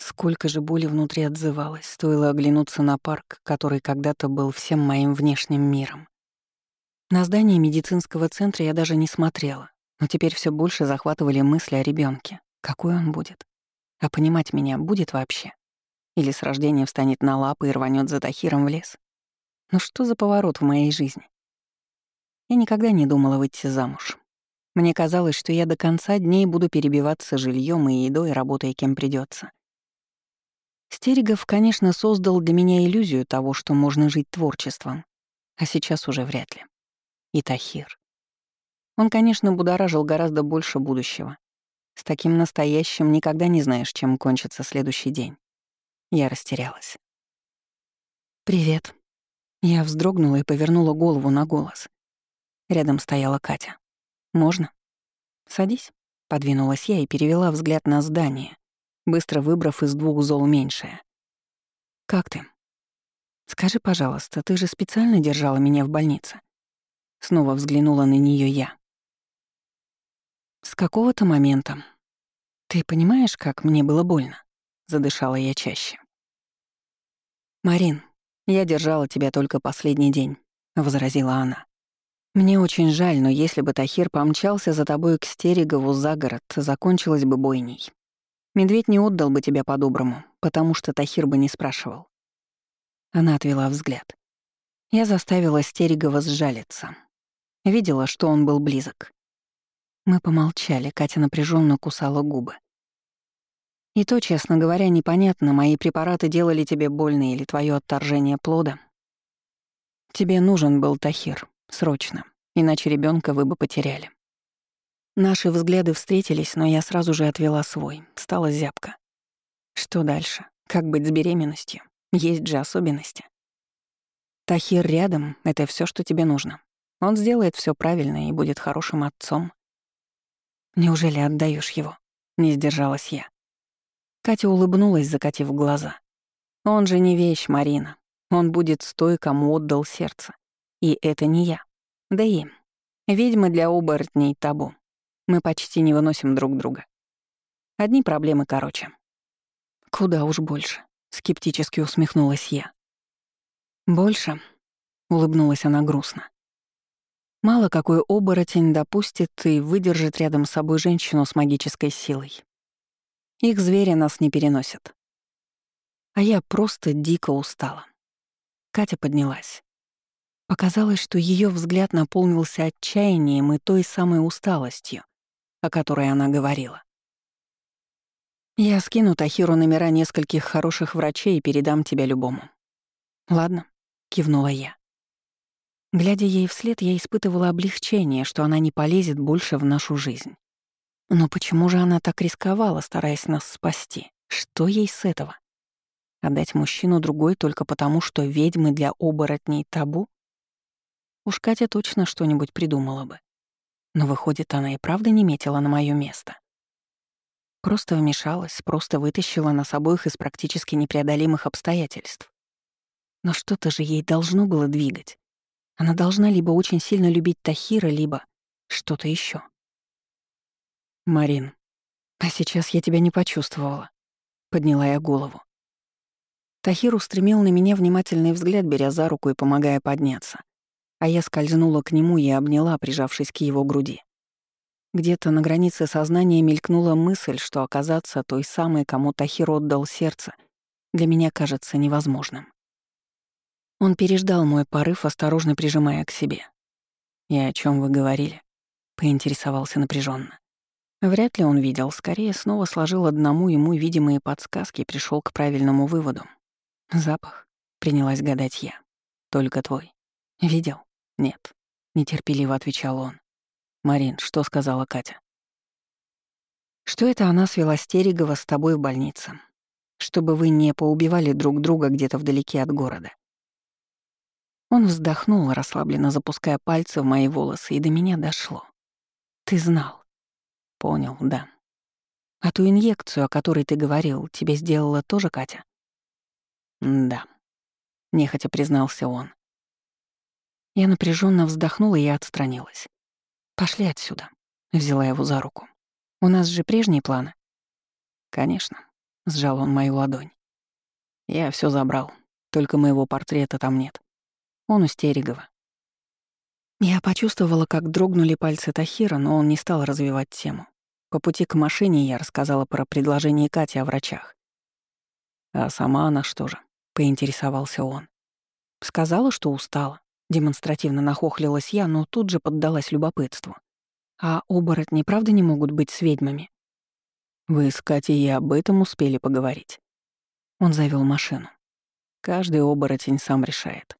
Сколько же боли внутри отзывалось, стоило оглянуться на парк, который когда-то был всем моим внешним миром. На здание медицинского центра я даже не смотрела, но теперь все больше захватывали мысли о ребенке. Какой он будет? А понимать меня будет вообще? Или с рождения встанет на лапы и рванет за Тахиром в лес? Ну что за поворот в моей жизни? Я никогда не думала выйти замуж. Мне казалось, что я до конца дней буду перебиваться жильем и едой, работая кем придется. Стерегов, конечно, создал для меня иллюзию того, что можно жить творчеством, а сейчас уже вряд ли. И Тахир. Он, конечно, будоражил гораздо больше будущего. С таким настоящим никогда не знаешь, чем кончится следующий день. Я растерялась. «Привет». Я вздрогнула и повернула голову на голос. Рядом стояла Катя. «Можно?» «Садись», — подвинулась я и перевела взгляд на здание, быстро выбрав из двух зол меньшее. «Как ты?» «Скажи, пожалуйста, ты же специально держала меня в больнице?» Снова взглянула на нее я. «С какого-то момента. Ты понимаешь, как мне было больно?» Задышала я чаще. «Марин, я держала тебя только последний день», — возразила она. «Мне очень жаль, но если бы Тахир помчался за тобой к Стерегову за город, закончилась бы бойней. Медведь не отдал бы тебя по-доброму, потому что Тахир бы не спрашивал». Она отвела взгляд. Я заставила Стерегова сжалиться. Видела, что он был близок. Мы помолчали, Катя напряженно кусала губы. И то, честно говоря, непонятно, мои препараты делали тебе больно или твое отторжение плода. Тебе нужен был Тахир, срочно, иначе ребенка вы бы потеряли. Наши взгляды встретились, но я сразу же отвела свой, стала зябко. Что дальше? Как быть с беременностью? Есть же особенности. Тахир рядом — это все, что тебе нужно. Он сделает все правильно и будет хорошим отцом. Неужели отдаешь его? Не сдержалась я. Катя улыбнулась, закатив глаза. Он же не вещь, Марина. Он будет с кому отдал сердце. И это не я. Да и ведьмы для оборотней табу. Мы почти не выносим друг друга. Одни проблемы короче. Куда уж больше, скептически усмехнулась я. Больше, улыбнулась она грустно. Мало какой оборотень допустит и выдержит рядом с собой женщину с магической силой. Их звери нас не переносят. А я просто дико устала. Катя поднялась. Показалось, что ее взгляд наполнился отчаянием и той самой усталостью, о которой она говорила. «Я скину Тахиру номера нескольких хороших врачей и передам тебя любому». «Ладно», — кивнула я. Глядя ей вслед, я испытывала облегчение, что она не полезет больше в нашу жизнь. Но почему же она так рисковала, стараясь нас спасти? Что ей с этого? Отдать мужчину другой только потому, что ведьмы для оборотней табу? Уж Катя точно что-нибудь придумала бы. Но выходит, она и правда не метила на моё место. Просто вмешалась, просто вытащила нас обоих из практически непреодолимых обстоятельств. Но что-то же ей должно было двигать. Она должна либо очень сильно любить Тахира, либо что-то еще. «Марин, а сейчас я тебя не почувствовала», — подняла я голову. Тахир устремил на меня внимательный взгляд, беря за руку и помогая подняться, а я скользнула к нему и обняла, прижавшись к его груди. Где-то на границе сознания мелькнула мысль, что оказаться той самой, кому Тахир отдал сердце, для меня кажется невозможным. Он переждал мой порыв, осторожно прижимая к себе. «И о чем вы говорили?» — поинтересовался напряженно. Вряд ли он видел, скорее снова сложил одному ему видимые подсказки и пришел к правильному выводу. «Запах», — принялась гадать я. «Только твой. Видел?» «Нет», — нетерпеливо отвечал он. «Марин, что сказала Катя?» «Что это она свела Стерегова с тобой в больнице, чтобы вы не поубивали друг друга где-то вдалеке от города. Он вздохнул, расслабленно запуская пальцы в мои волосы, и до меня дошло. «Ты знал». «Понял, да». «А ту инъекцию, о которой ты говорил, тебе сделала тоже Катя?» «Да», — нехотя признался он. Я напряженно вздохнула и отстранилась. «Пошли отсюда», — взяла его за руку. «У нас же прежние планы». «Конечно», — сжал он мою ладонь. «Я все забрал, только моего портрета там нет. Он у Стерегова». Я почувствовала, как дрогнули пальцы Тахира, но он не стал развивать тему. По пути к машине я рассказала про предложение Кати о врачах. «А сама она что же?» — поинтересовался он. Сказала, что устала. Демонстративно нахохлилась я, но тут же поддалась любопытству. А оборотни правда не могут быть с ведьмами? Вы с Катей и об этом успели поговорить. Он завел машину. Каждый оборотень сам решает.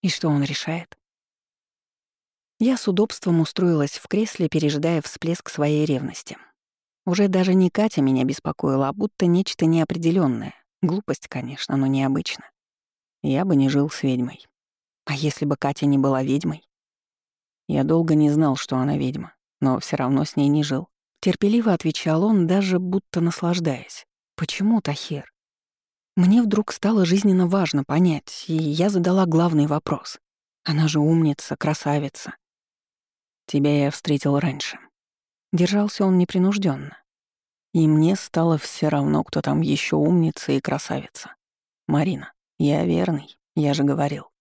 И что он решает? Я с удобством устроилась в кресле, пережидая всплеск своей ревности. Уже даже не Катя меня беспокоила, а будто нечто неопределенное. Глупость, конечно, но необычно. Я бы не жил с ведьмой. А если бы Катя не была ведьмой? Я долго не знал, что она ведьма, но все равно с ней не жил. Терпеливо отвечал он, даже будто наслаждаясь. «Почему, Тахир?» Мне вдруг стало жизненно важно понять, и я задала главный вопрос. Она же умница, красавица. Тебя я встретил раньше. Держался он непринужденно. И мне стало все равно, кто там еще умница и красавица. Марина, я верный, я же говорил.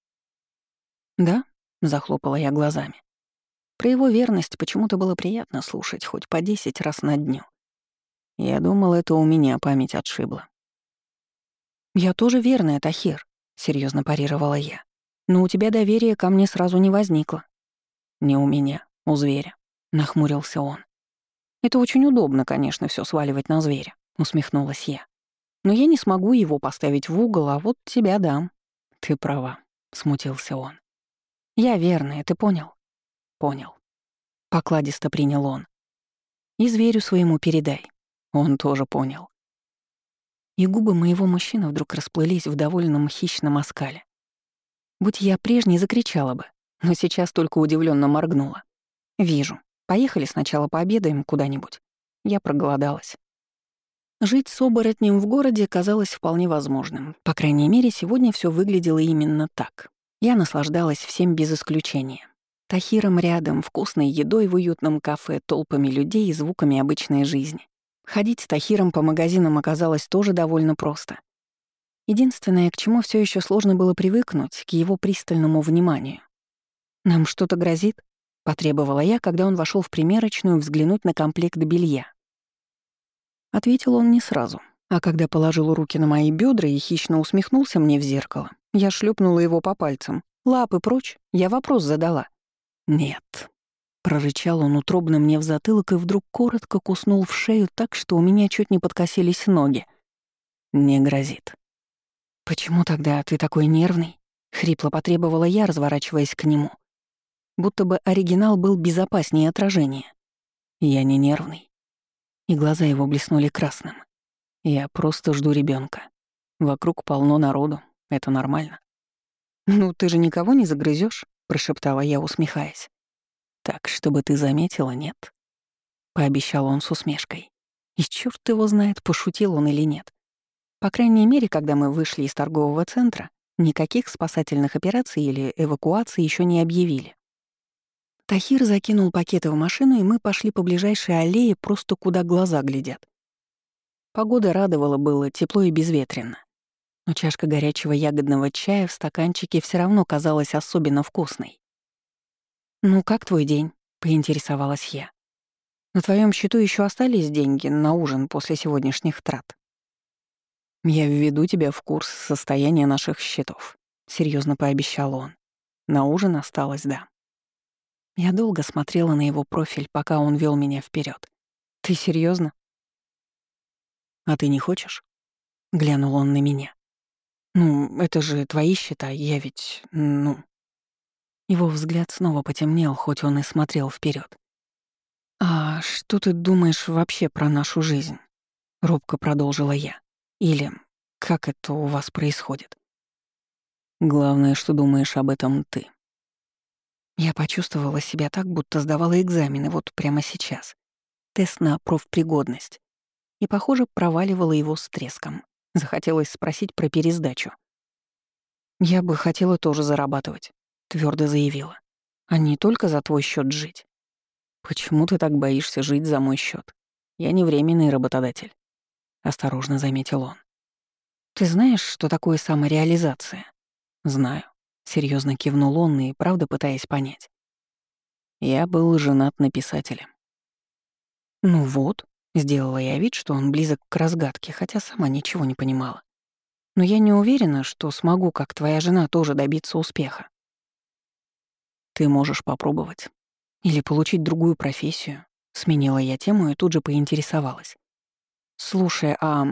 Да, захлопала я глазами. Про его верность почему-то было приятно слушать хоть по десять раз на дню. Я думал, это у меня память отшибла. «Я тоже верная, Тахир», — серьезно парировала я. «Но у тебя доверие ко мне сразу не возникло». «Не у меня, у зверя», — нахмурился он. «Это очень удобно, конечно, все сваливать на зверя», — усмехнулась я. «Но я не смогу его поставить в угол, а вот тебя дам». «Ты права», — смутился он. «Я верная, ты понял?» Понял. Покладисто принял он. И зверю своему передай. Он тоже понял. И губы моего мужчины вдруг расплылись в довольном хищном оскале. Будь я прежней, закричала бы, но сейчас только удивленно моргнула. «Вижу. Поехали сначала пообедаем куда-нибудь». Я проголодалась. Жить с оборотнем в городе казалось вполне возможным. По крайней мере, сегодня все выглядело именно так. Я наслаждалась всем без исключения. Тахиром рядом, вкусной едой в уютном кафе, толпами людей и звуками обычной жизни. Ходить с Тахиром по магазинам оказалось тоже довольно просто. Единственное, к чему все еще сложно было привыкнуть, к его пристальному вниманию. «Нам что-то грозит?» — потребовала я, когда он вошел в примерочную взглянуть на комплект белья. Ответил он не сразу, а когда положил руки на мои бедра и хищно усмехнулся мне в зеркало, я шлепнула его по пальцам. «Лапы прочь, я вопрос задала». «Нет», — прорычал он утробно мне в затылок и вдруг коротко куснул в шею так, что у меня чуть не подкосились ноги. «Не грозит». «Почему тогда ты такой нервный?» — хрипло потребовала я, разворачиваясь к нему. Будто бы оригинал был безопаснее отражения. Я не нервный. И глаза его блеснули красным. Я просто жду ребенка. Вокруг полно народу, это нормально. «Ну, ты же никого не загрызешь? прошептала я, усмехаясь. «Так, чтобы ты заметила, нет?» — пообещал он с усмешкой. И черт его знает, пошутил он или нет. По крайней мере, когда мы вышли из торгового центра, никаких спасательных операций или эвакуации еще не объявили. Тахир закинул пакеты в машину, и мы пошли по ближайшей аллее, просто куда глаза глядят. Погода радовала, было тепло и безветренно но чашка горячего ягодного чая в стаканчике все равно казалась особенно вкусной. «Ну, как твой день?» — поинтересовалась я. «На твоем счету еще остались деньги на ужин после сегодняшних трат?» «Я введу тебя в курс состояния наших счетов», — серьезно пообещал он. «На ужин осталось, да». Я долго смотрела на его профиль, пока он вел меня вперед. «Ты серьезно? «А ты не хочешь?» — глянул он на меня. «Ну, это же твои счета, я ведь... ну...» Его взгляд снова потемнел, хоть он и смотрел вперед. «А что ты думаешь вообще про нашу жизнь?» — робко продолжила я. «Или как это у вас происходит?» «Главное, что думаешь об этом ты». Я почувствовала себя так, будто сдавала экзамены вот прямо сейчас. Тест на профпригодность. И, похоже, проваливала его с треском. Захотелось спросить про пересдачу. «Я бы хотела тоже зарабатывать», — твердо заявила. «А не только за твой счет жить». «Почему ты так боишься жить за мой счет? Я не временный работодатель». — осторожно заметил он. «Ты знаешь, что такое самореализация?» «Знаю», — серьезно кивнул он и, правда, пытаясь понять. «Я был женат на писателе». «Ну вот», — сделала я вид, что он близок к разгадке, хотя сама ничего не понимала. «Но я не уверена, что смогу, как твоя жена, тоже добиться успеха». «Ты можешь попробовать. Или получить другую профессию». Сменила я тему и тут же поинтересовалась. «Слушай, а,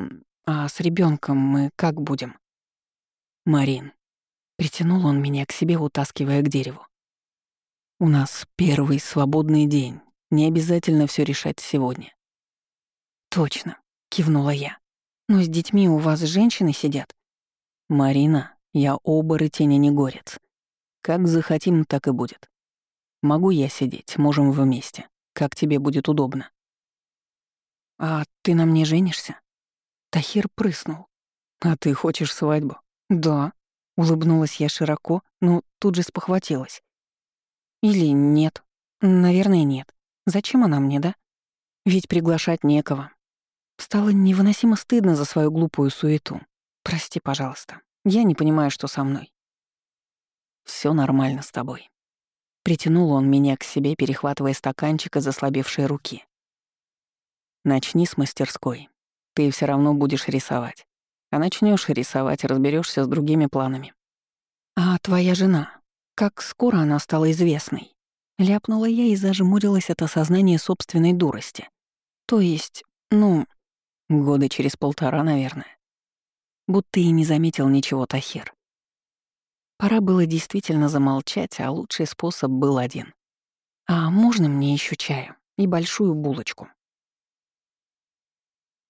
а с ребенком мы как будем?» «Марин». Притянул он меня к себе, утаскивая к дереву. «У нас первый свободный день. Не обязательно все решать сегодня». «Точно», — кивнула я. «Но с детьми у вас женщины сидят?» «Марина, я оборотень, а не горец. Как захотим, так и будет. Могу я сидеть, можем вместе. Как тебе будет удобно». «А ты на мне женишься?» Тахир прыснул. «А ты хочешь свадьбу?» «Да», — улыбнулась я широко, но тут же спохватилась. «Или нет. Наверное, нет. Зачем она мне, да? Ведь приглашать некого». Стало невыносимо стыдно за свою глупую суету. «Прости, пожалуйста. Я не понимаю, что со мной». Все нормально с тобой». Притянул он меня к себе, перехватывая стаканчик из ослабевшей руки. Начни с мастерской. Ты все равно будешь рисовать. А начнешь рисовать, разберешься с другими планами. А твоя жена? Как скоро она стала известной? Ляпнула я и зажмурилась от осознания собственной дурости. То есть, ну, года через полтора, наверное. Будто и не заметил ничего Тахир. Пора было действительно замолчать, а лучший способ был один. «А можно мне еще чаю и большую булочку?»